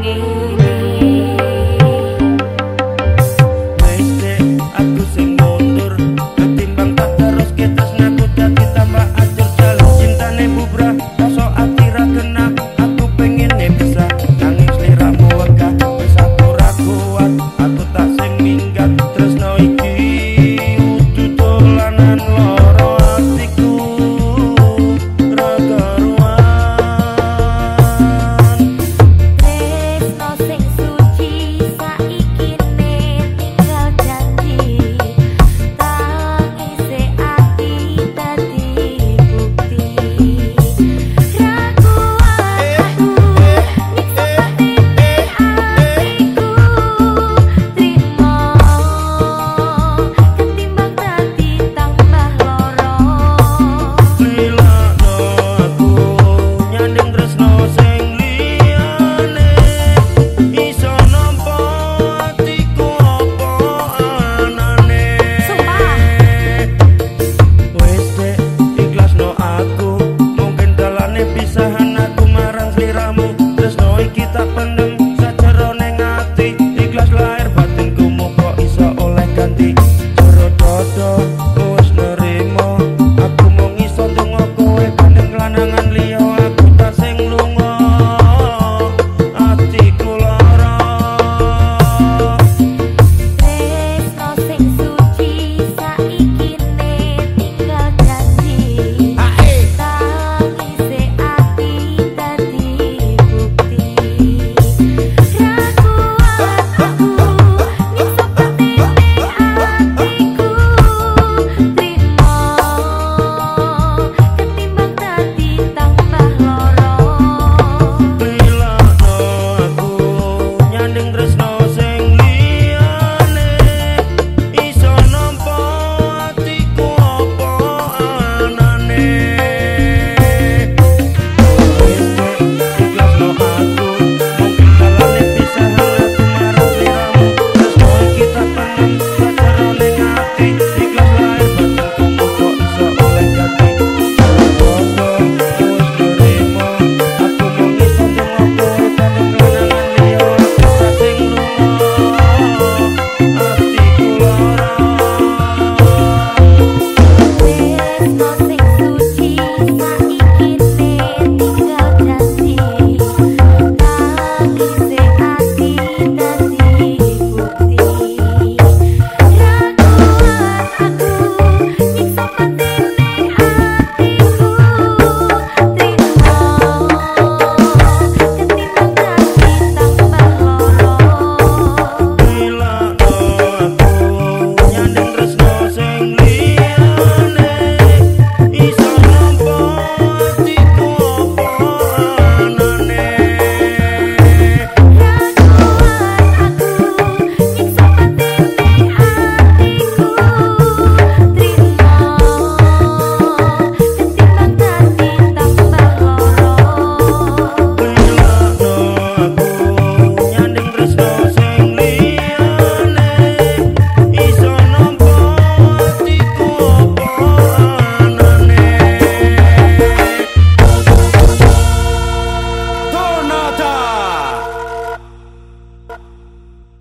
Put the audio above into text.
你